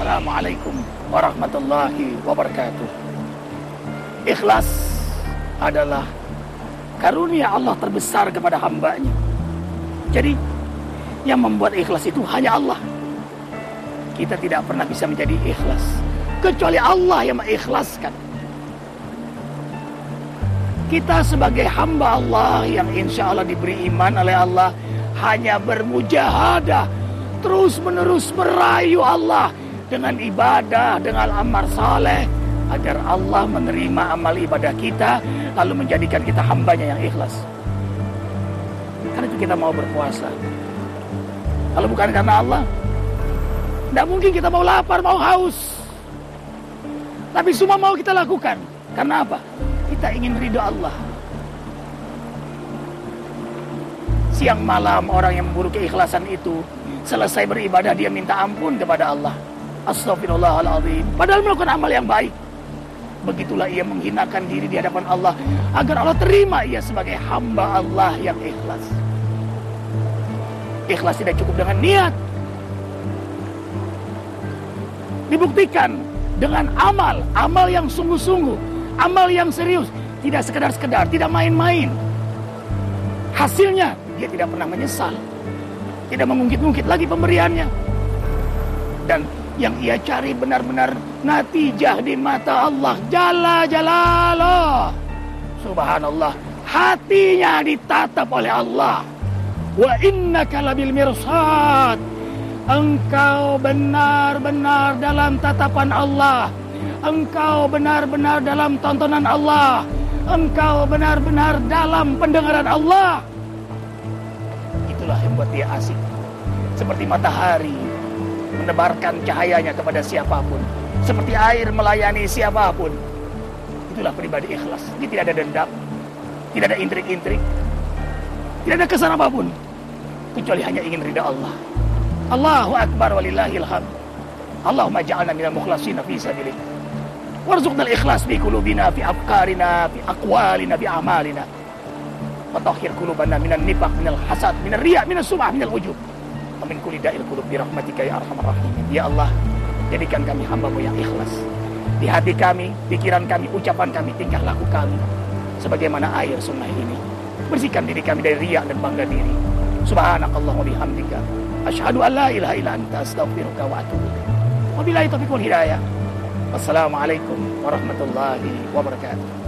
Wassalamualaikum warahmatullahi wabarakatuh. Ikhlas adalah karunia Allah terbesar kepada hambanya. Jadi yang membuat ikhlas itu hanya Allah. Kita tidak pernah bisa menjadi ikhlas. Kecuali Allah yang mengikhlaskan. Kita sebagai hamba Allah yang insya Allah diberi iman oleh Allah. Hanya bermujahadah. Terus menerus merayu Allah. Dengan ibadah, dengan amal saleh. Agar Allah menerima amal ibadah kita. Lalu menjadikan kita hambanya yang ikhlas. Karena itu kita mau berpuasa. Kalau bukan karena Allah, tidak mungkin kita mau lapar, mau haus. Tapi semua mau kita lakukan. Karena apa? Kita ingin ridho Allah. Siang malam orang yang memburu keikhlasan itu selesai beribadah dia minta ampun kepada Allah. Astagfirullahaladzim. Padahal melakukan amal yang baik. Begitulah ia menghinakan diri di hadapan Allah agar Allah terima ia sebagai hamba Allah yang ikhlas. Ikhlas tidak cukup dengan niat. Dibuktikan dengan amal, amal yang sungguh-sungguh, amal yang serius, tidak sekedar-sekedar, tidak main-main. Hasilnya dia tidak pernah menyesal. Tidak mengungkit-ungkit lagi pemberiannya. Dan yang ia cari benar-benar natijah di mata Allah. Jalla jalalah. Subhanallah. Hatinya ditatap oleh Allah. Wa innaka labil mirsad. Engkau benar-benar dalam tatapan Allah. Engkau benar-benar dalam tontonan Allah. Engkau benar-benar dalam pendengaran Allah. Itulah yang buat dia asik. Seperti matahari menebarkan cahayanya kepada siapa pun. Seperti air melayani siapa pun. Itulah pribadi ikhlas. Dia tidak ada dendam. Tidak ada intrik-intrik. Tidak ada kesan apa pun. Kecuali hanya ingin ridha Allah. Allahu Akbar walillahil hamd. Allahumma ja'alna minal mukhlasin fi sabilik. Warzuqna al-ikhlas fi qulubina fi afkarina fi aqwalina fi a'malina. Wa tahhir qulubana minan nifaq minal hasad minal riya minas sum'ah minal ujub. Min kulli da'il qulub bi rahmatika ya arhamar rahimin. Ya Allah, jadikan kami hambamu yang ikhlas. Di hati kami, pikiran kami, ucapan kami, tingkah laku kami. Sebagaimana air sungai ini. Bersihkan diri kami dari riak dan bangga diri. Subhanakallah wa bihamdika. Asyhadu an la ilaha illa anta astaghfiruka wa atubu ilaik. Wabillahi taufiq wal hidayah. Wassalamualaikum warahmatullahi wabarakatuh.